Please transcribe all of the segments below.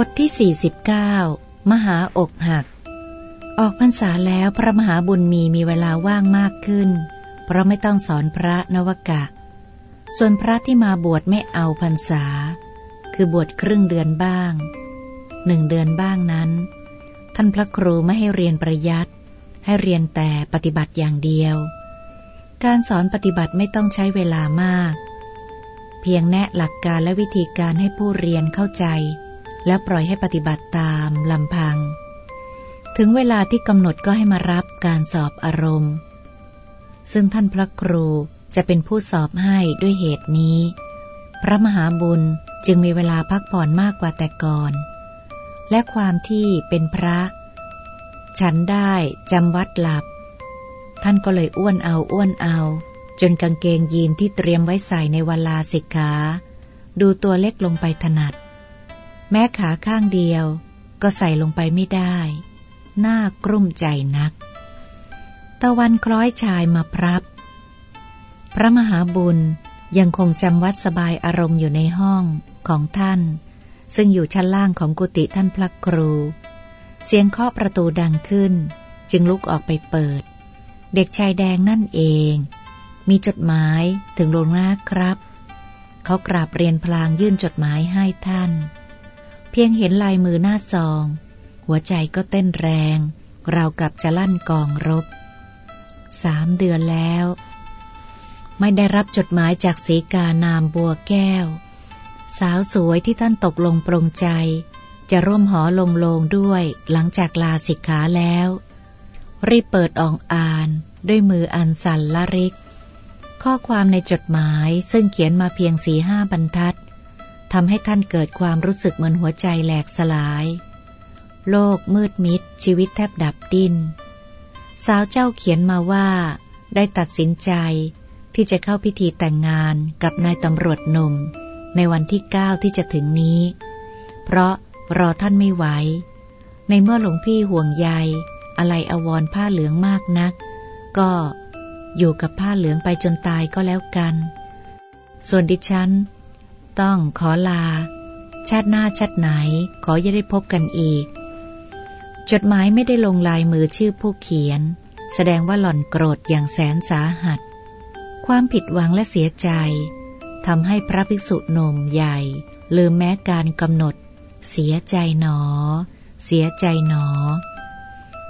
บทที่ 49 มหาอกหัก ออกพรรษาแล้วพระมหาบุญมีมีเวลาว่างมากขึ้น เพราะไม่ต้องสอนพระนวกะ ส่วนพระที่มาบวชไม่เอาพรรษา คือบวชครึ่งเดือนบ้างหนึ่งเดือนบ้างนั้น ท่านพระครูไม่ให้เรียนประยัดให้เรียนแต่ปฏิบัติอย่างเดียว การสอนปฏิบัติไม่ต้องใช้เวลามาก เพียงแนะหลักการและวิธีการให้ผู้เรียนเข้าใจ แล้วปล่อยให้ปฏิบัติตามลำพัง ถึงเวลาที่กำหนดก็ให้มารับการสอบอารมณ์ ซึ่งท่านพระครูจะเป็นผู้สอบให้ด้วยเหตุนี้ พระมหาบุญจึงมีเวลาพักผ่อนมากกว่าแต่ก่อน และความที่เป็นพระ ฉันได้จำวัดหลับ ท่านก็เลยอ้วนเอาอ้วนเอา จนกางเกงยีนที่เตรียมไว้ใส่ในเวลาสิกขา ดูตัวเล็กลงไปถนัด แม้ขาข้างเดียวก็ใส่ลงไปไม่ได้น่ากรุ่มใจนัก ตะวันคล้อยชายมาพรับ พระมหาบุญยังคงจำวัดสบายอารมณ์อยู่ในห้องของท่าน ซึ่งอยู่ชั้นล่างของกุฏิท่านพระครู เสียงเคาะประตูดังขึ้น จึงลุกออกไปเปิด เด็กชายแดงนั่นเอง มีจดหมายถึงหลวงนาครับ เขากราบเรียนพลางยื่นจดหมายให้ท่าน เพียงเห็นลายมือหน้าซอง หัวใจก็เต้นแรง เรากับจะลั่นกองรบ สามเดือนแล้ว ไม่ได้รับจดหมายจากสีกานามบัวแก้ว สาวสวยที่ท่านตกลงปรงใจ จะร่วมหอลงโลงด้วยหลังจากลาสิกขาแล้ว รีบเปิดอองอ่านด้วยมืออันสั่นละริก ข้อความในจดหมายซึ่งเขียนมาเพียงสีห้าบรรทัด ทำให้ท่านเกิดความรู้สึกเหมือนหัวใจแหลกสลาย โลกมืดมิด ชีวิตแทบดับดิ้น สาวเจ้าเขียนมาว่า ได้ตัดสินใจที่จะเข้าพิธีแต่งงานกับนายตำรวจหนุ่ม ในวันที่เก้าที่จะถึงนี้ เพราะรอท่านไม่ไหว ในเมื่อหลวงพี่ห่วงใย อะไรอววรผ้าเหลืองมากนัก ก็อยู่กับผ้าเหลืองไปจนตายก็แล้วกัน ส่วนดิฉัน ต้องขอลา ชาติหน้าชาติไหน ขออย่าได้พบกันอีก จดหมายไม่ได้ลงลายมือชื่อผู้เขียน แสดงว่าหล่อนโกรธอย่างแสนสาหัส ความผิดหวังและเสียใจทำให้พระภิกษุหนุ่มใหญ่ ลืมแม้การกำหนด เสียใจหนอ เสียใจหนอ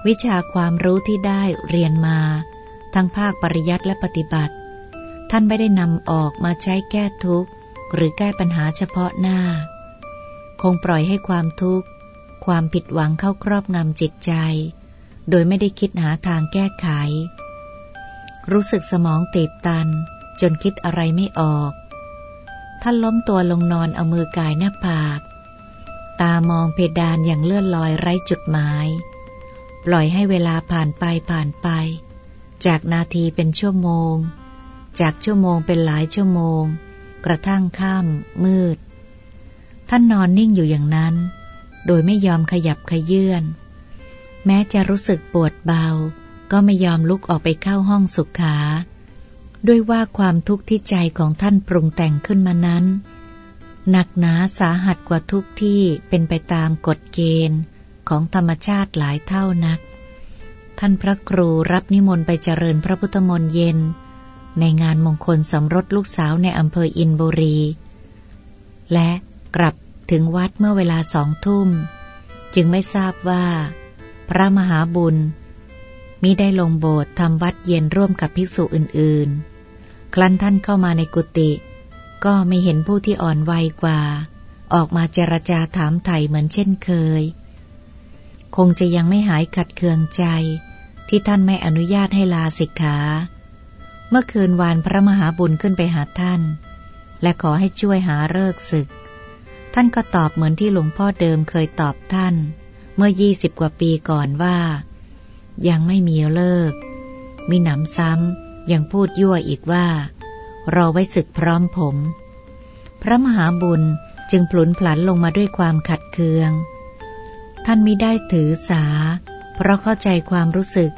วิชาความรู้ที่ได้เรียนมา ทั้งภาคปริยัติและปฏิบัติ ท่านไม่ได้นำออกมาใช้แก้ทุกข์ หรือแก้ปัญหาเฉพาะหน้า คงปล่อยให้ความทุกข์ ความผิดหวังเข้าครอบงำจิตใจ โดยไม่ได้คิดหาทางแก้ไข รู้สึกสมองตีบตัน จนคิดอะไรไม่ออก ท่านล้มตัวลงนอนเอามือกายหน้าผาก ตามองเพดานอย่างเลื่อนลอยไร้จุดหมาย ปล่อยให้เวลาผ่านไปผ่านไป จากนาทีเป็นชั่วโมง จากชั่วโมงเป็นหลายชั่วโมง กระทั่งค่ำมืด ท่านนอนนิ่งอยู่อย่างนั้น โดยไม่ยอมขยับขยื่น แม้จะรู้สึกปวดเบา ก็ไม่ยอมลุกออกไปเข้าห้องสุขา ด้วยว่าความทุกข์ที่ใจของท่านปรุงแต่งขึ้นมานั้น หนักหนาสาหัสกว่าทุกที่เป็นไปตามกฎเกณฑ์ของธรรมชาติหลายเท่านัก ท่านพระครูรับนิมนต์ไปเจริญพระพุทธมนต์เย็น ในงานมงคลสมรสลูกสาวในอำเภออินบุรี และกลับถึงวัดเมื่อเวลาสองทุ่ม จึงไม่ทราบว่า พระมหาบุญมิได้ลงโบสถ์ทำวัดเย็นร่วมกับภิกษุอื่นๆ ครั้นท่านเข้ามาในกุฏิก็ไม่เห็นผู้ที่อ่อนวัยกว่า ออกมาเจรจาถามไถ่เหมือนเช่นเคย คงจะยังไม่หายขัดเคืองใจ ที่ท่านไม่อนุญาตให้ลาสิกขา เมื่อคืนวานพระมหาบุญขึ้นไปหาท่าน และขอให้ช่วยหาเลิกศึก ท่านก็ตอบเหมือนที่หลวงพ่อเดิมเคยตอบท่าน เมื่อยี่สิบกว่าปีก่อนว่า ยังไม่มีเลิก มีหนำซ้ำยังพูดยั่วอีกว่า รอไว้ศึกพร้อมผม พระมหาบุญจึงพลุนพลันลงมาด้วยความขัดเคือง ท่านมิได้ถือสา เพราะเข้าใจความรู้สึก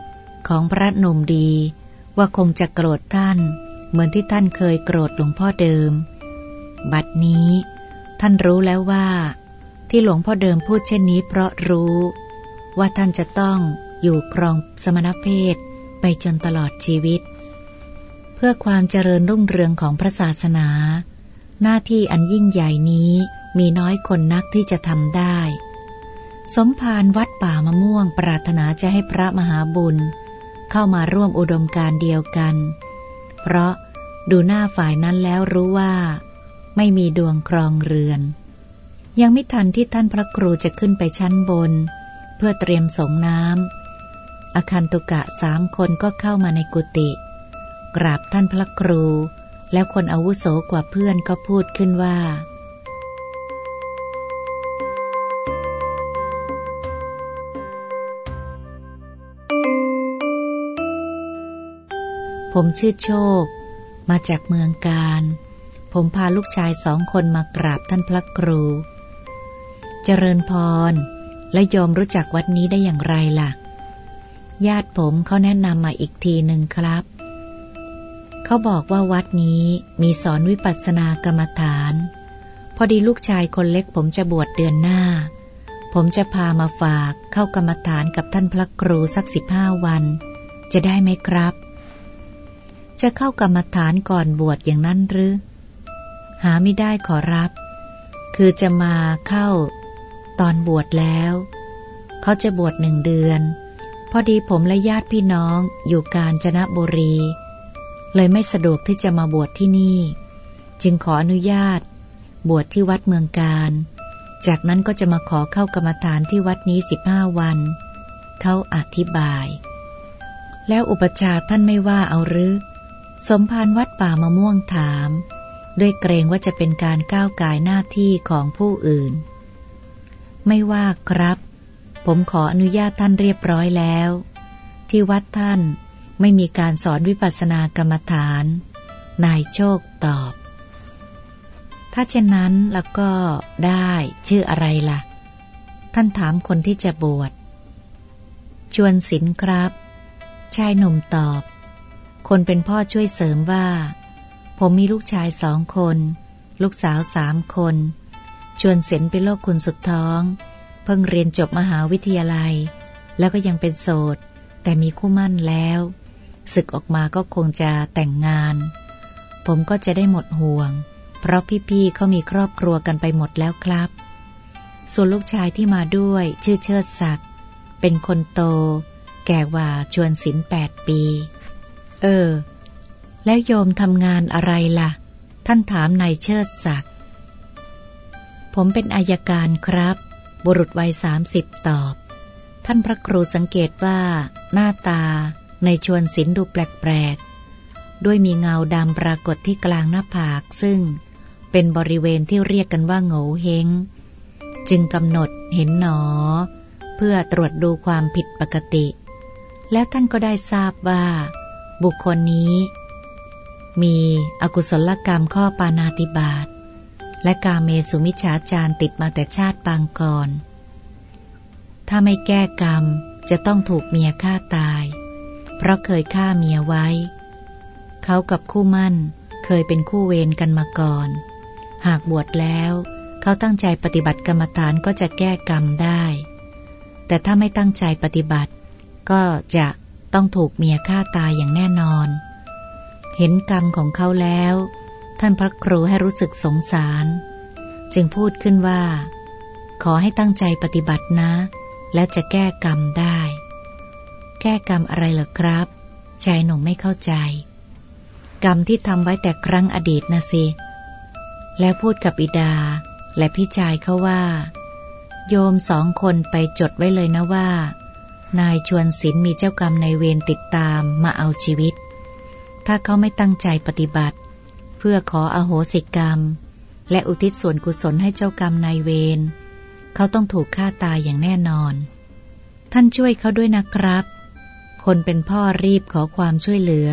ของพระนมดี ว่าคงจะโกรธท่าน เหมือนที่ท่านเคยโกรธหลวงพ่อเดิม บัดนี้ ท่านรู้แล้วว่า ที่หลวงพ่อเดิมพูดเช่นนี้เพราะรู้ ว่าท่านจะต้องอยู่ครองสมณเพศไปจนตลอดชีวิต เพื่อความเจริญรุ่งเรืองของพระศาสนา หน้าที่อันยิ่งใหญ่นี้มีน้อยคนนักที่จะทำได้ สมภารวัดป่ามะม่วงปรารถนาจะให้พระมหาบุญ เข้ามาร่วมอุดมการเดียวกัน เพราะดูหน้าฝ่ายนั้นแล้วรู้ว่า ไม่มีดวงครองเรือน ยังไม่ทันที่ท่านพระครูจะขึ้นไปชั้นบน เพื่อเตรียมสงน้ำอาคันตุกะสามคนก็เข้ามาในกุฏิกราบท่านพระครู แล้วคนอาวุโสกว่าเพื่อนก็พูดขึ้นว่า ผมชื่อโชค มาจากเมืองการ ผมพาลูกชายสองคนมากราบท่านพระครู เจริญพร และยอมรู้จักวัดนี้ได้อย่างไรล่ะ ญาติผมเขาแนะนำมาอีกทีหนึ่งครับ เขาบอกว่าวัดนี้มีสอนวิปัสสนากรรมฐาน พอดีลูกชายคนเล็กผมจะบวชเดือนหน้า ผมจะพามาฝากเข้ากรรมฐานกับท่านพระครูสักสิบห้าวัน จะได้ไหมครับ จะเข้ากรรมฐานก่อนบวชอย่างนั้นหรือ หาไม่ได้ขอรับ คือจะมาเข้า ตอนบวชแล้ว เขาจะบวชหนึ่งเดือน พอดีผมและญาติพี่น้องอยู่กาญจนบุรี เลยไม่สะดวกที่จะมาบวชที่นี่ จึงขออนุญาต บวชที่วัดเมืองการ จากนั้นก็จะมาขอเข้ากรรมฐานที่วัดนี้สิบห้าวัน เขาอธิบาย แล้วอุปชาท่านไม่ว่าเอาหรือ สมภารวัดป่ามะม่วงถาม ด้วยเกรงว่าจะเป็นการก้าวกายหน้าที่ของผู้อื่น ไม่ว่าครับ ผมขออนุญาตท่านเรียบร้อยแล้ว ที่วัดท่านไม่มีการสอนวิปัสสนากรรมฐาน นายโชคตอบ ถ้าเช่นนั้นแล้วก็ได้ชื่ออะไรละ่ะ ท่านถามคนที่จะบวช ชวนศิลครับ ชายหนุ่มตอบ คนเป็นพ่อช่วยเสริมว่า ผมมีลูกชายสองคน ลูกสาวสามคน ชวนเสนเป็นโลกคุณสุดท้อง เพิ่งเรียนจบมหาวิทยาลัย แล้วก็ยังเป็นโสด แต่มีคู่มั่นแล้วศึกออกมาก็คงจะแต่งงาน ผมก็จะได้หมดห่วง เพราะพี่ๆเขามีครอบครัวกันไปหมดแล้วครับ ส่วนลูกชายที่มาด้วยชื่อเชิดศักดิ์เป็นคนโต แก่ว่าชวนศิลแปดปี เออ แล้วโยมทำงานอะไรละ่ะ ท่านถามนายเชิดศักดิ์ ผมเป็นอายการครับ บุรุษวัยสามสิบตอบ ท่านพระครูสังเกตว่าหน้าตาในชวนศิลดูแปลกๆ ด้วยมีเงาดำปรากฏที่กลางหน้าผาก ซึ่งเป็นบริเวณที่เรียกกันว่าโง่เฮงจึงกำหนดเห็นหนอ เพื่อตรวจดูความผิดปกติ แล้วท่านก็ได้ทราบว่า บุคคลนี้ มีอกุศลกรรมข้อปานาติบาตและกาเมสุมิฉาจารติดมาแต่ชาติปางก่อน ถ้าไม่แก้กรรมจะต้องถูกเมียฆ่าตาย เพราะเคยฆ่าเมียไว้ เขากับคู่มั่นเคยเป็นคู่เวรกันมาก่อน หากบวชแล้ว เขาตั้งใจปฏิบัติกรรมฐานก็จะแก้กรรมได้ แต่ถ้าไม่ตั้งใจปฏิบัติ ก็จะ ต้องถูกเมียฆ่าตายอย่างแน่นอน เห็นกรรมของเขาแล้ว ท่านพระครูให้รู้สึกสงสาร จึงพูดขึ้นว่า ขอให้ตั้งใจปฏิบัตินะ แล้วจะแก้กรรมได้ แก้กรรมอะไรเหรอครับชายหนุ่มไม่เข้าใจ กรรมที่ทำไว้แต่ครั้งอดีตนะสิ แล้วพูดกับบิดาและพี่ชายเขาว่า โยมสองคนไปจดไว้เลยนะว่า นายชวนศิลมีเจ้ากรรมในเวรติดตามมาเอาชีวิต ถ้าเขาไม่ตั้งใจปฏิบัติ เพื่อขออโหสิกรรม และอุทิศส่วนกุศลให้เจ้ากรรมนายเวรเขาต้องถูกฆ่าตายอย่างแน่นอน ท่านช่วยเขาด้วยนะครับ คนเป็นพ่อรีบขอความช่วยเหลือ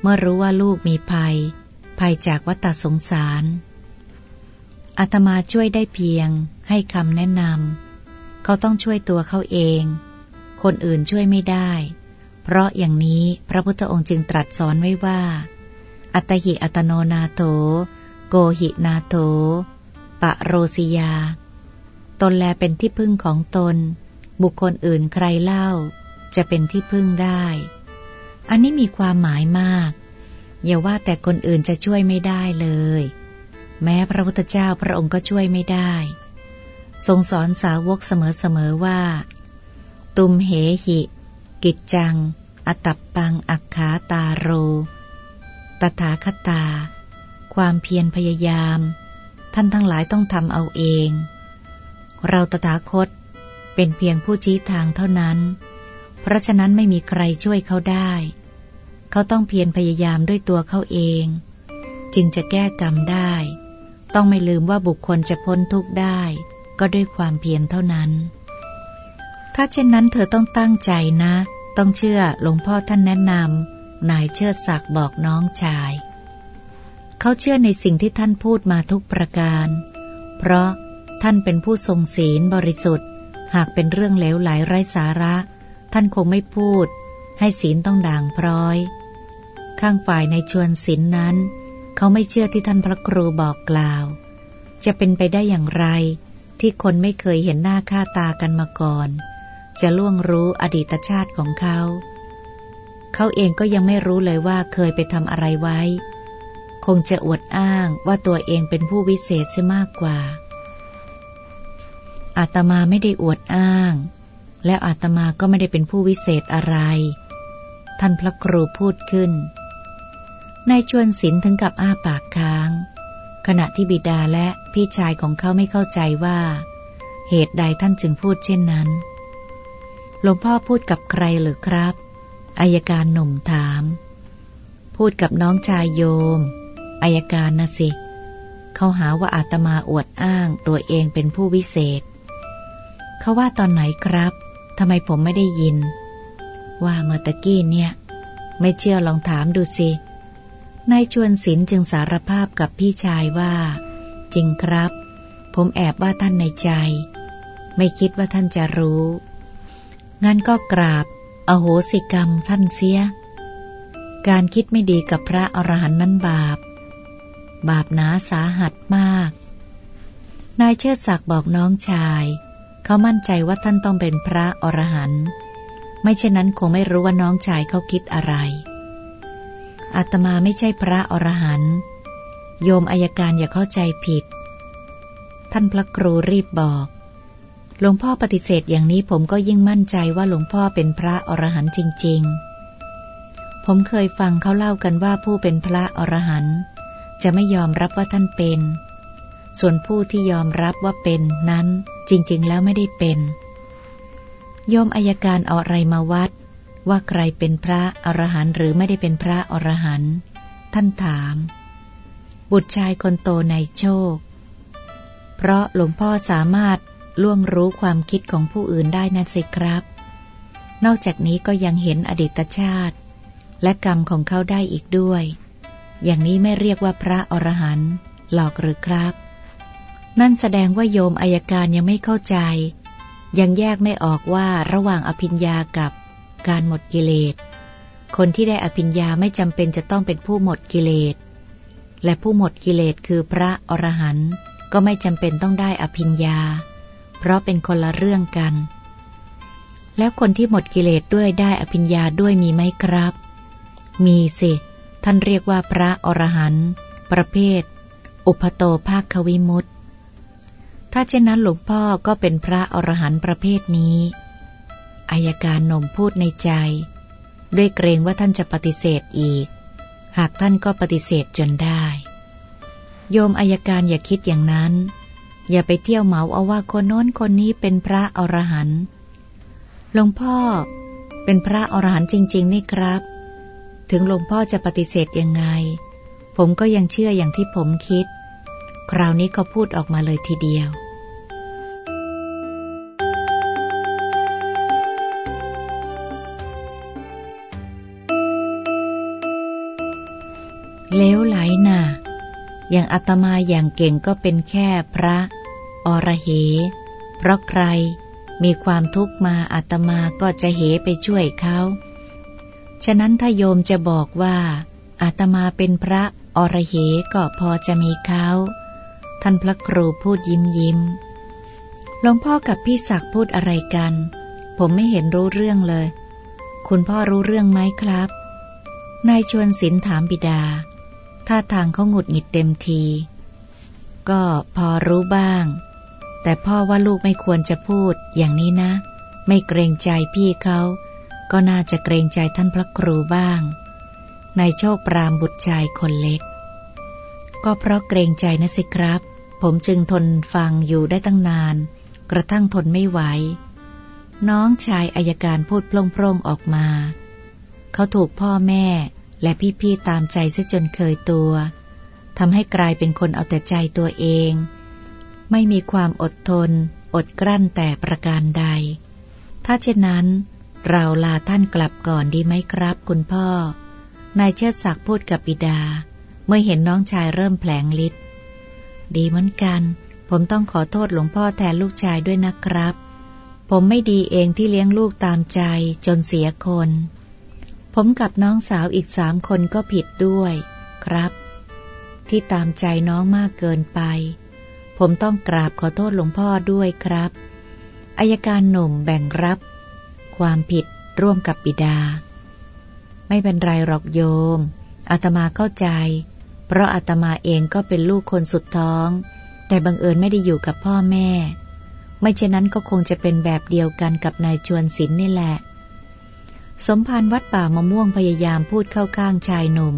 เมื่อรู้ว่าลูกมีภัย ภัยจากวัฏสงสารอาตมาช่วยได้เพียงให้คำแนะนำเขาต้องช่วยตัวเขาเอง คนอื่นช่วยไม่ได้ เพราะอย่างนี้พระพุทธองค์จึงตรัสสอนไว้ว่า อัตหิอัตโนนาโถ โกหินาโถ ปะโรสิยา ตนแลเป็นที่พึ่งของตน บุคคลอื่นใครเล่า จะเป็นที่พึ่งได้ อันนี้มีความหมายมาก อย่าว่าแต่คนอื่นจะช่วยไม่ได้เลย แม้พระพุทธเจ้าพระองค์ก็ช่วยไม่ได้ทรงสอนสาวกเสมอๆว่า ตุมเหหิ กิจจัง อตับตังอักขาตาโร ตถาคตา ความเพียรพยายาม ท่านทั้งหลายต้องทำเอาเอง เราตถาคตเป็นเพียงผู้ชี้ทางเท่านั้น เพราะฉะนั้นไม่มีใครช่วยเขาได้ เขาต้องเพียรพยายามด้วยตัวเขาเอง จึงจะแก้กรรมได้ ต้องไม่ลืมว่าบุคคลจะพ้นทุกข์ได้ ก็ด้วยความเพียรเท่านั้น ถ้าเช่นนั้นเธอต้องตั้งใจนะ ต้องเชื่อหลวงพ่อท่านแนะนำนายเชิดศักดิ์บอกน้องชาย เขาเชื่อในสิ่งที่ท่านพูดมาทุกประการ เพราะท่านเป็นผู้ทรงศีลบริสุทธิ์ หากเป็นเรื่องเลวไหลไร้สาระ ท่านคงไม่พูด ให้ศีลต้องด่างพร้อย ข้างฝ่ายในชวนศีลนนั้น เขาไม่เชื่อที่ท่านพระครูบอกกล่าว จะเป็นไปได้อย่างไรที่คนไม่เคยเห็นหน้าค่าตากันมาก่อน จะล่วงรู้อดีตชาติของเขา เขาเองก็ยังไม่รู้เลยว่าเคยไปทำอะไรไว้ คงจะอวดอ้างว่าตัวเองเป็นผู้วิเศษเสียมากกว่า อาตมาไม่ได้อวดอ้าง แล้วอาตมาก็ไม่ได้เป็นผู้วิเศษอะไร ท่านพระครูพูดขึ้นนายชวนศิลถึงกับอ้าปากค้าง ขณะที่บิดาและพี่ชายของเขาไม่เข้าใจว่า เหตุใดท่านจึงพูดเช่นนั้น หลวงพ่อพูดกับใครหรือครับ อายการหนุ่มถาม พูดกับน้องชายโยม อายการนะสิ เขาหาว่าอาตมาอวดอ้างตัวเองเป็นผู้วิเศษ เขาว่าตอนไหนครับทำไมผมไม่ได้ยิน ว่าเมื่อตะกี้เนี่ย ไม่เชื่อลองถามดูสินายชวนศิลจึงสารภาพกับพี่ชายว่า จริงครับ ผมแอบว่าท่านในใจ ไม่คิดว่าท่านจะรู้ งั้นก็กราบ อโหสิกรรมท่านเสีย การคิดไม่ดีกับพระอรหันต์นั้นบาป บาปหนาสาหัสมาก นายเชิดศักดิ์บอกน้องชาย เขามั่นใจว่าท่านต้องเป็นพระอรหันต์ไม่เช่นนั้นคงไม่รู้ว่าน้องชายเขาคิดอะไร อาตมาไม่ใช่พระอรหันต์โยมอายการอย่าเข้าใจผิด ท่านพระครูรีบบอก หลวงพ่อปฏิเสธอย่างนี้ผมก็ยิ่งมั่นใจว่าหลวงพ่อเป็นพระอรหันต์จริง ๆ ผมเคยฟังเขาเล่ากันว่าผู้เป็นพระอรหันต์จะไม่ยอมรับว่าท่านเป็น ส่วนผู้ที่ยอมรับว่าเป็นนั้นจริง ๆ แล้วไม่ได้เป็น โยมอายการเอาอะไรมาวัด ว่าใครเป็นพระอรหันต์หรือไม่ได้เป็นพระอรหันต์ท่านถาม บุตรชายคนโตในโชค เพราะหลวงพ่อสามารถ ล่วงรู้ความคิดของผู้อื่นได้นั่นสิครับ นอกจากนี้ก็ยังเห็นอดีตชาติ และกรรมของเขาได้อีกด้วย อย่างนี้ไม่เรียกว่าพระอรหันต์หลอกหรือครับ นั่นแสดงว่าโยมอายการยังไม่เข้าใจ ยังแยกไม่ออกว่าระหว่างอภิญญากับการหมดกิเลส คนที่ได้อภิญญาไม่จำเป็นจะต้องเป็นผู้หมดกิเลส และผู้หมดกิเลสคือพระอรหันต์ก็ไม่จำเป็นต้องได้อภิญญา เพราะเป็นคนละเรื่องกัน แล้วคนที่หมดกิเลสด้วยได้อภิญญาด้วยมีไหมครับ มีสิ ท่านเรียกว่าพระอรหันต์ประเภท อุปโตภาควิมุตตถ้าเช่นนั้นหลวงพ่อก็เป็นพระอรหันต์ประเภทนี้ อายการหนมพูดในใจด้วยเกรงว่าท่านจะปฏิเสธอีก หากท่านก็ปฏิเสธจนได้ โยมอายการอย่าคิดอย่างนั้น อย่าไปเที่ยวเหมาเอาว่าคนโน้นคนนี้เป็นพระอรหันต์หลวงพ่อ เป็นพระอรหันต์จริง ๆ นี่ครับ ถึงหลวงพ่อจะปฏิเสธยังไง ผมก็ยังเชื่ออย่างที่ผมคิด คราวนี้ก็พูดออกมาเลยทีเดียวเลวไหลน่ะ อย่างอาตมาอย่างเก่งก็เป็นแค่พระ อรเห เพราะใครมีความทุกข์มาอาตมาก็จะเหไปช่วยเขา ฉะนั้นถ้าโยมจะบอกว่าอาตมาเป็นพระอรเหก็พอจะมีเขา ท่านพระครูพูดยิ้มยิ้ม หลวงพ่อกับพี่ศักพูดอะไรกัน ผมไม่เห็นรู้เรื่องเลย คุณพ่อรู้เรื่องไหมครับ นายชวนศิลถามบิดา ท่าทางเขาหงุดหงิดเต็มที ก็พอรู้บ้าง แต่พ่อว่าลูกไม่ควรจะพูดอย่างนี้นะ ไม่เกรงใจพี่เขา ก็น่าจะเกรงใจท่านพระครูบ้าง นายโชคปรามบุตรชายคนเล็ก ก็เพราะเกรงใจนะสิครับ ผมจึงทนฟังอยู่ได้ตั้งนาน กระทั่งทนไม่ไหว น้องชายอายการพูดโพล่งๆออกมา เขาถูกพ่อแม่และพี่ๆตามใจซะจนเคยตัวทำให้กลายเป็นคนเอาแต่ใจตัวเอง ไม่มีความอดทน อดกลั้นแต่ประการใด ถ้าเช่นนั้น เราลาท่านกลับก่อนดีไหมครับ คุณพ่อ นายเชิดศักดิ์พูดกับบิดา เมื่อเห็นน้องชายเริ่มแผลงฤทธิ์ดีเหมือนกัน ผมต้องขอโทษหลวงพ่อแทนลูกชายด้วยนะครับ ผมไม่ดีเองที่เลี้ยงลูกตามใจจนเสียคน ผมกับน้องสาวอีกสามคนก็ผิดด้วย ครับ ที่ตามใจน้องมากเกินไป ผมต้องกราบขอโทษหลวงพ่อด้วยครับอายการหนุ่มแบ่งรับ ความผิดร่วมกับบิดา ไม่เป็นไรหรอกโยมอาตมาเข้าใจ เพราะอาตมาเองก็เป็นลูกคนสุดท้อง แต่บังเอิญไม่ได้อยู่กับพ่อแม่ ไม่เช่นนั้นก็คงจะเป็นแบบเดียวกันกับนายชวนศิลนี่แหละ สมภารวัดป่ามะม่วงพยายามพูดเข้าข้างชายหนุ่ม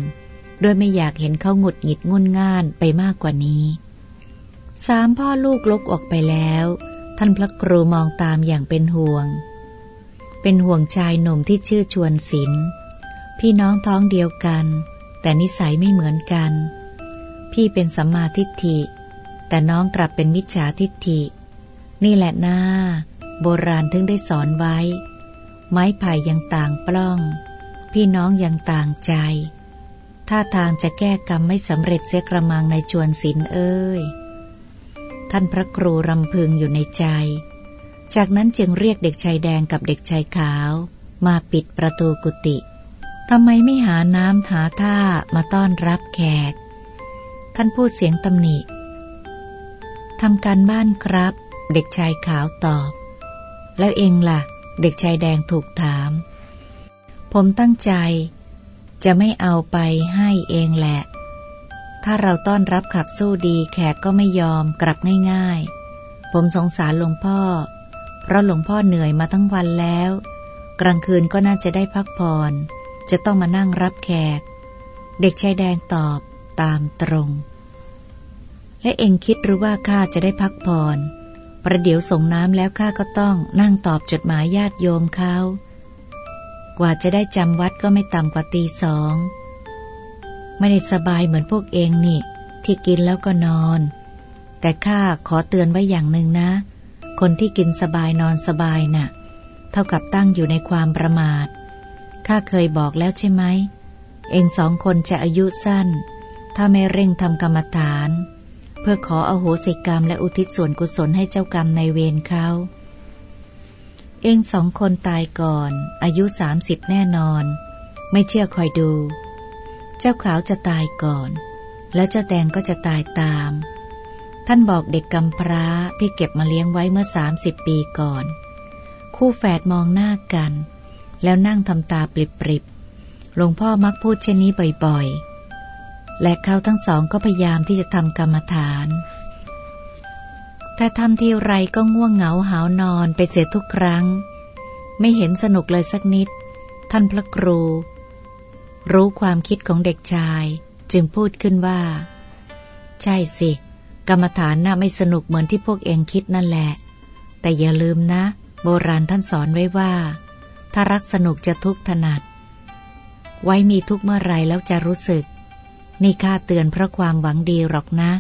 โดยไม่อยากเห็นเขาหงุดหงิดงุนง่านไปมากกว่านี้ สามพ่อลูกลกออกไปแล้ว ท่านพระครูมองตามอย่างเป็นห่วง เป็นห่วงชายหนุ่มที่ชื่อชวนศิลพี่น้องท้องเดียวกัน แต่นิสัยไม่เหมือนกัน พี่เป็นสัมมาทิฏฐิ แต่น้องกลับเป็นมิจฉาทิฏฐิ นี่แหละหน้าโบราณถึงได้สอนไว้ ไม้ไผ่ยังต่างปล้อง พี่น้องยังต่างใจถ้าทางจะแก้กรรมไม่สำเร็จเสียกระมังในจวนศิลเอ้ย ท่านพระครูรำพึงอยู่ในใจ จากนั้นจึงเรียกเด็กชายแดงกับเด็กชายขาว มาปิดประตูกุฏิทำไมไม่หาน้ำหาท่ามาต้อนรับแขก ท่านพูดเสียงตำหนิทำการบ้านครับ เด็กชายขาวตอบ แล้วเองละ่ะ เด็กชายแดงถูกถาม ผมตั้งใจ จะไม่เอาไปให้เองแหละ ถ้าเราต้อนรับขับสู้ดีแขกก็ไม่ยอมกลับง่ายๆ ผมสงสารหลวงพ่อ เพราะหลวงพ่อเหนื่อยมาทั้งวันแล้ว กลางคืนก็น่าจะได้พักผ่อน จะต้องมานั่งรับแขก เด็กชายแดงตอบตามตรง และเองคิดหรือว่าข้าจะได้พักผ่อนประเดี๋ยวส่งน้ำแล้วข้าก็ต้องนั่งตอบจดหมายญาติโยมเขา กว่าจะได้จำวัดก็ไม่ต่ำกว่าตีสอง ไม่ได้สบายเหมือนพวกเองนี่ ที่กินแล้วก็นอน แต่ข้าขอเตือนไว้อย่างหนึ่งนะ คนที่กินสบายนอนสบายนะ่ะ เท่ากับตั้งอยู่ในความประมาทข้าเคยบอกแล้วใช่ไหม เองสองคนจะอายุสั้น ถ้าไม่เร่งทำกรรมฐาน เพื่อขออโหสิกรรมและอุทิศส่วนกุศลให้เจ้ากรรมในเวรเขาเองสองคนตายก่อน อายุสามสิบแน่นอน ไม่เชื่อคอยดู เจ้าขาวจะตายก่อน แล้วเจ้าแดงก็จะตายตาม ท่านบอกเด็กกำพร้าที่เก็บมาเลี้ยงไว้เมื่อสามสิบปีก่อน คู่แฝดมองหน้ากัน แล้วนั่งทำตาปริบๆหลวงพ่อมักพูดเช่นนี้บ่อยๆ และเขาทั้งสองก็พยายามที่จะทำกรรมฐาน แต่ทำทีไรก็ง่วงเหงาหาวนอนไปเสียทุกครั้ง ไม่เห็นสนุกเลยสักนิด ท่านพระครู รู้ความคิดของเด็กชายจึงพูดขึ้นว่า ใช่สิ กรรมฐานน่ะไม่สนุกเหมือนที่พวกเองคิดนั่นแหละ แต่อย่าลืมนะ โบราณท่านสอนไว้ว่า ถ้ารักสนุกจะทุกข์ถนัด ไว้มีทุกเมื่อไรแล้วจะรู้สึก นี่ข้าเตือนเพราะความหวังดีหรอกนะ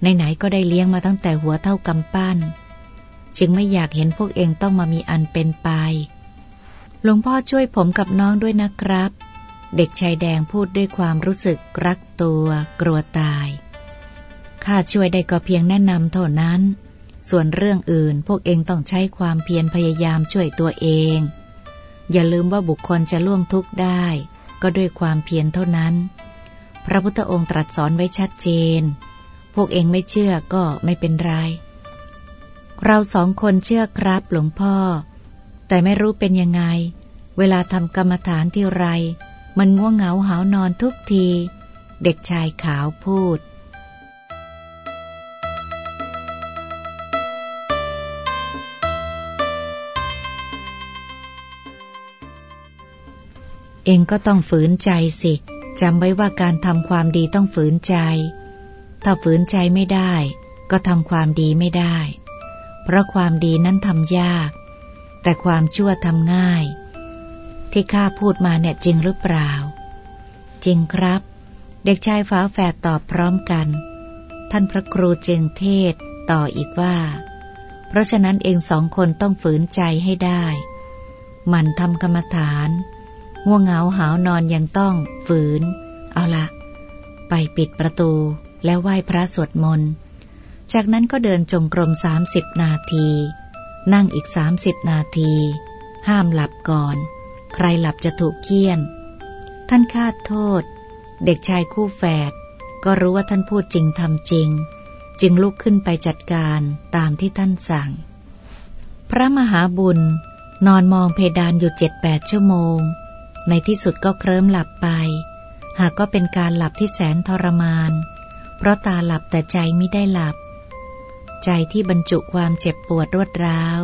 ไหนๆก็ได้เลี้ยงมาตั้งแต่หัวเท่ากำปั้น จึงไม่อยากเห็นพวกเองต้องมามีอันเป็นไปหลวงพ่อช่วยผมกับน้องด้วยนะครับ เด็กชายแดงพูดด้วยความรู้สึกรักตัว กลัวตาย ข้าช่วยได้ก็เพียงแนะนำเท่านั้น ส่วนเรื่องอื่นพวกเองต้องใช้ความเพียรพยายามช่วยตัวเอง อย่าลืมว่าบุคคลจะล่วงทุกข์ได้ ก็ด้วยความเพียรเท่านั้น พระพุทธองค์ตรัสสอนไว้ชัดเจน พวกเองไม่เชื่อก็ไม่เป็นไร เราสองคนเชื่อครับหลวงพ่อ แต่ไม่รู้เป็นยังไง เวลาทำกรรมฐานที่ไร มันง่วงเหงาหานอนทุกที เด็กชายขาวพูด เองก็ต้องฝืนใจสิจำไว้ว่าการทำความดีต้องฝืนใจ ถ้าฝืนใจไม่ได้ ก็ทำความดีไม่ได้ เพราะความดีนั้นทำยาก แต่ความชั่วทำง่าย ที่ข้าพูดมาเนี่ยจริงหรือเปล่า จริงครับ เด็กชายฝาแฝดตอบพร้อมกัน ท่านพระครูจึงเทศต่ออีกว่า เพราะฉะนั้นเองสองคนต้องฝืนใจให้ได้มันทำกรรมฐาน ง่วงเหงาหาวนอนยังต้องฝืน เอาละไปปิดประตูแล้วไหว้พระสวดมนต์ จากนั้นก็เดินจงกรมสามสิบนาที นั่งอีกสามสิบนาที ห้ามหลับก่อน ใครหลับจะถูกเคี่ยน ท่านคาดโทษ เด็กชายคู่แฝดก็รู้ว่าท่านพูดจริงทำจริง จึงลุกขึ้นไปจัดการตามที่ท่านสั่ง พระมหาบุญนอนมองเพดานอยู่เจ็ดแปดชั่วโมง ในที่สุดก็เคลิ้มหลับไป หากก็เป็นการหลับที่แสนทรมาน เพราะตาหลับแต่ใจไม่ได้หลับ ใจที่บรรจุความเจ็บปวดรวดร้าว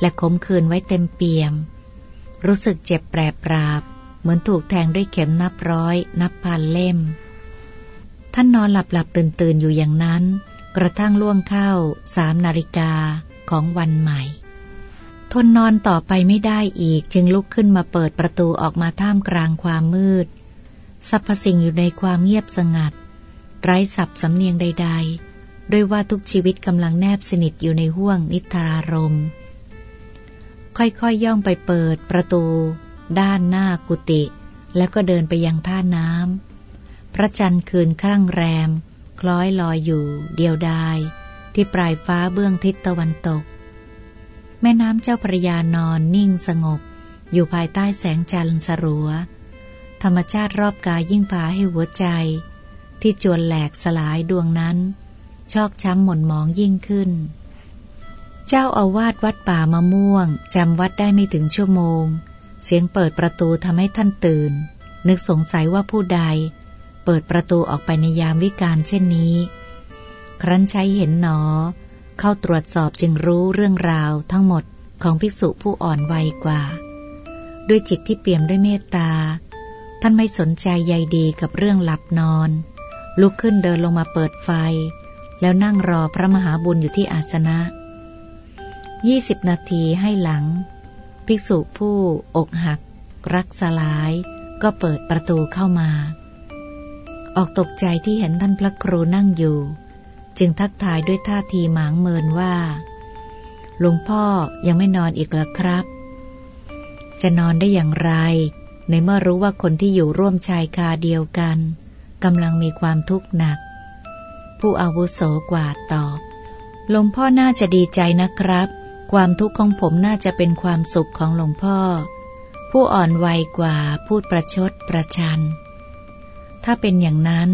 และขมขื่นไว้เต็มเปี่ยม รู้สึกเจ็บแปรปราบ เหมือนถูกแทงด้วยเข็มนับร้อย นับพันเล่ม ท่านนอนหลับหลับตื่นตื่นอยู่อย่างนั้น กระทั่งล่วงเข้าสามนาฬิกาของวันใหม่ ทนนอนต่อไปไม่ได้อีกจึงลุกขึ้นมาเปิดประตูออกมาท่ามกลางความมืดสรรพสิ่งอยู่ในความเงียบสงัด ไร้สับสำเนียงใด ๆ ด้วยว่าทุกชีวิตกำลังแนบสนิทอยู่ในห้วงนิทรารม ค่อยๆย่องไปเปิดประตู ด้านหน้ากุฏิแล้วก็เดินไปยังท่าน้ำพระจันทร์คืนข้างแรม คล้อยลอยอยู่เดียวดาย ที่ปลายฟ้าเบื้องทิศตะวันตก แม่น้ำเจ้าพระยานอนนิ่งสงบ อยู่ภายใต้แสงจันทร์สรัว ธรรมชาติรอบกายยิ่งพาให้หัวใจ ที่จวนแหลกสลายดวงนั้น ชอกช้ำหม่นหมองยิ่งขึ้น เจ้าอาวาสวัดป่ามะม่วงจำวัดได้ไม่ถึงชั่วโมง เสียงเปิดประตูทำให้ท่านตื่น นึกสงสัยว่าผู้ใด เปิดประตูออกไปในยามวิกาลเช่นนี้ ครั้นใช้เห็นหนอ เข้าตรวจสอบจึงรู้เรื่องราวทั้งหมดของภิกษุผู้อ่อนวัยกว่า ด้วยจิตที่เปี่ยมด้วยเมตตา ท่านไม่สนใจใยดีกับเรื่องหลับนอน ลุกขึ้นเดินลงมาเปิดไฟ แล้วนั่งรอพระมหาบุญอยู่ที่อาสนะ ยี่สิบนาทีให้หลัง ภิกษุผู้อกหัก รักสลาย ก็เปิดประตูเข้ามา ออกตกใจที่เห็นท่านพระครูนั่งอยู่ จึงทักทายด้วยท่าทีหมางเมินว่าหลวงพ่อยังไม่นอนอีกแล้วครับ จะนอนได้อย่างไร ในเมื่อรู้ว่าคนที่อยู่ร่วมชายคาเดียวกันกำลังมีความทุกข์หนัก ผู้อาวุโสกว่าตอบหลวงพ่อน่าจะดีใจนะครับ ความทุกข์ของผมน่าจะเป็นความสุขของหลวงพ่อ ผู้อ่อนวัยกว่าพูดประชดประชัน ถ้าเป็นอย่างนั้น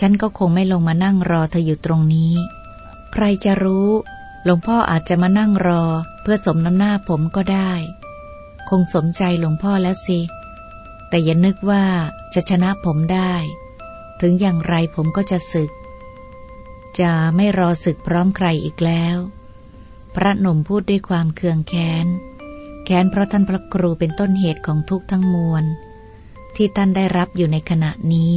ฉันก็คงไม่ลงมานั่งรอเธออยู่ตรงนี้ ใครจะรู้ หลวงพ่ออาจจะมานั่งรอ เพื่อสมน้ำหน้าผมก็ได้ คงสมใจหลวงพ่อแล้วสิ แต่อย่านึกว่าจะชนะผมได้ ถึงอย่างไรผมก็จะศึก จะไม่รอศึกพร้อมใครอีกแล้ว พระนมพูดด้วยความเคืองแค้น แค้นเพราะท่านพระครูเป็นต้นเหตุของทุกทั้งมวล ที่ท่านได้รับอยู่ในขณะนี้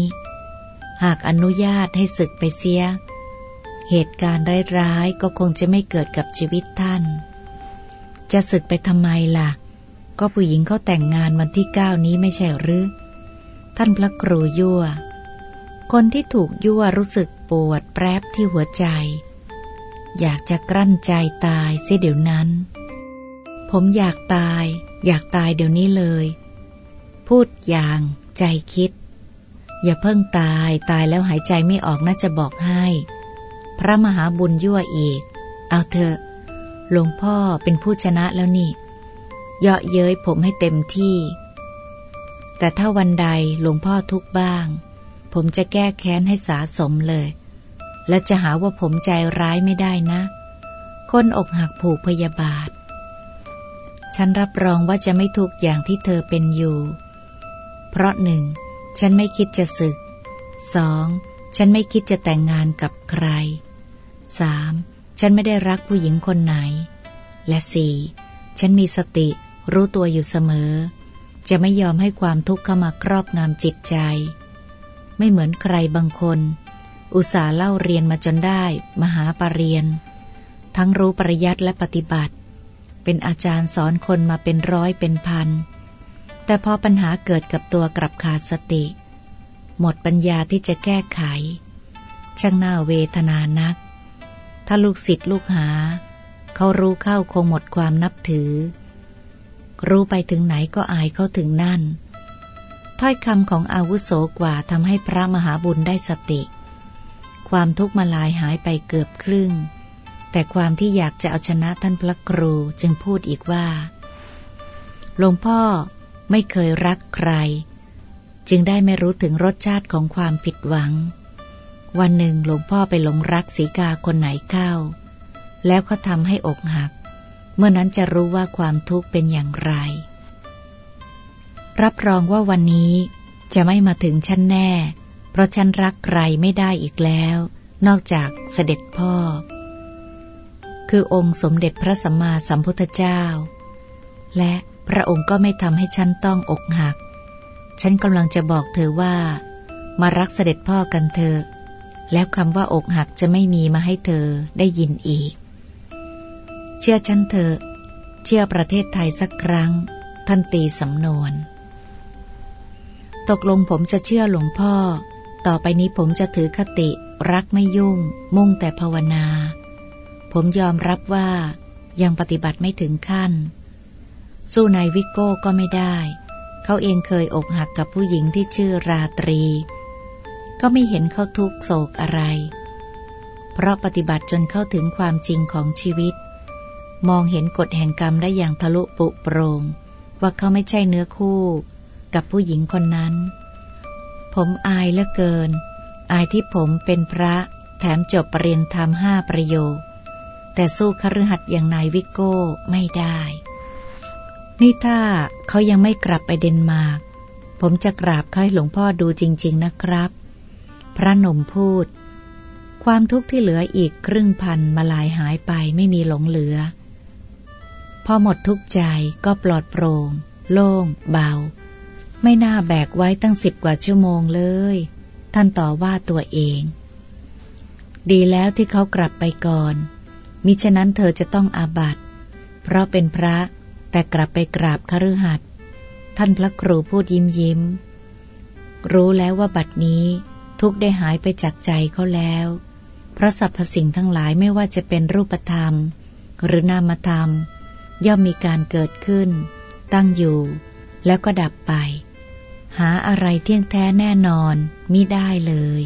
หากอนุญาตให้ศึกไปเสีย เหตุการณ์ร้ายๆก็คงจะไม่เกิดกับชีวิตท่าน จะศึกไปทำไมล่ะ ก็ผู้หญิงเขาแต่งงานวันที่เก้านี้ไม่ใช่หรือ ท่านพระครูยั่ว คนที่ถูกยั่วรู้สึกปวดแปรบที่หัวใจ อยากจะกลั้นใจตายเสียเดี๋ยวนั้น ผมอยากตาย อยากตายเดี๋ยวนี้เลย พูดอย่างใจคิด อย่าเพิ่งตายตายแล้วหายใจไม่ออกน่าจะบอกให้ พระมหาบุญยั่วอีก เอาเถอะหลวงพ่อเป็นผู้ชนะแล้วนี่ เยาะเย้ยผมให้เต็มที่ แต่ถ้าวันใดหลวงพ่อทุกบ้าง ผมจะแก้แค้นให้สาสมเลย และจะหาว่าผมใจร้ายไม่ได้นะ คนอกหักผูกพยาบาท ฉันรับรองว่าจะไม่ทุกอย่างที่เธอเป็นอยู่ เพราะหนึ่ง ฉันไม่คิดจะศึกสองฉันไม่คิดจะแต่งงานกับใครสามฉันไม่ได้รักผู้หญิงคนไหน และสี่ฉันมีสติรู้ตัวอยู่เสมอ จะไม่ยอมให้ความทุกข์เข้ามาครอบงำจิตใจ ไม่เหมือนใครบางคน อุตส่าห์เล่าเรียนมาจนได้ มหาปรริญญาทั้งรู้ปริยัติและปฏิบัติ เป็นอาจารย์สอนคนมาเป็นร้อยเป็นพัน แต่พอปัญหาเกิดกับตัวกลับขาดสติ หมดปัญญาที่จะแก้ไข ช่างน่าเวทนานัก ถ้าลูกศิษย์ลูกหา เขารู้เข้าคงหมดความนับถือ รู้ไปถึงไหนก็อายเข้าถึงนั่น ถ้อยคำของอาวุโสกว่าทำให้พระมหาบุญได้สติ ความทุกข์มาลายหายไปเกือบครึ่ง แต่ความที่อยากจะเอาชนะท่านพระครูจึงพูดอีกว่า หลวงพ่อไม่เคยรักใคร จึงได้ไม่รู้ถึงรสชาติของความผิดหวัง วันหนึ่งหลวงพ่อไปหลงรักสีกาคนไหนเข้า แล้วก็ทำให้อกหัก เมื่อนั้นจะรู้ว่าความทุกข์เป็นอย่างไร รับรองว่าวันนี้จะไม่มาถึงฉันแน่ ราะฉันรักใครไม่ได้อีกแล้ว นอกจากเสด็จพ่อ คือองค์สมเด็จพระสัมมาสัมพุทธเจ้า และพระองค์ก็ไม่ทำให้ฉันต้องอกหัก ฉันกำลังจะบอกเธอว่า มารักเสด็จพ่อกันเถอะแล้วคำว่าอกหักจะไม่มีมาให้เธอได้ยินอีก เชื่อฉันเถอะ เชื่อประเทศไทยสักครั้ง ท่านตีสำนวน ตกลงผมจะเชื่อหลวงพ่อ ต่อไปนี้ผมจะถือคติ รักไม่ยุ่ง มุ่งแต่ภาวนา ผมยอมรับว่ายังปฏิบัติไม่ถึงขั้น สู้นายวิโก้ก็ไม่ได้ เขาเองเคยอกหักกับผู้หญิงที่ชื่อราตรี ก็ไม่เห็นเขาทุกโศกอะไร เพราะปฏิบัติจนเข้าถึงความจริงของชีวิต มองเห็นกฎแห่งกรรมได้อย่างทะลุปุโปรงว่าเขาไม่ใช่เนื้อคู่ กับผู้หญิงคนนั้น ผมอายเหลือเกิน อายที่ผมเป็นพระแถมจบปรริญญาธรรมห้าประโยค แต่สู้คฤหัสถ์อย่างนายวิโก้ไม่ได้ นี่ถ้าเขายังไม่กลับไปเดนมาร์กผมจะกราบเขาให้หลวงพ่อดูจริง ๆ นะครับ พระนมพูด ความทุกข์ที่เหลืออีกครึ่งพันมาลายหายไปไม่มีหลงเหลือ พอหมดทุกใจก็ปลอดโปร่ง โล่ง เบา ไม่น่าแบกไว้ตั้งสิบกว่าชั่วโมงเลย ท่านต่อว่าตัวเอง ดีแล้วที่เขากลับไปก่อน มิฉะนั้นเธอจะต้องอาบัตเพราะเป็นพระแต่กลับไปกราบคฤหัสถ์ท่านพระครูพูดยิ้มยิ้ม รู้แล้วว่าบัดนี้ทุกได้หายไปจากใจเขาแล้ว เพราะสรรพสิ่งทั้งหลายไม่ว่าจะเป็นรูปธรรม หรือนามธรรม ย่อมมีการเกิดขึ้น ตั้งอยู่ แล้วก็ดับไป หาอะไรเที่ยงแท้แน่นอนมิได้เลย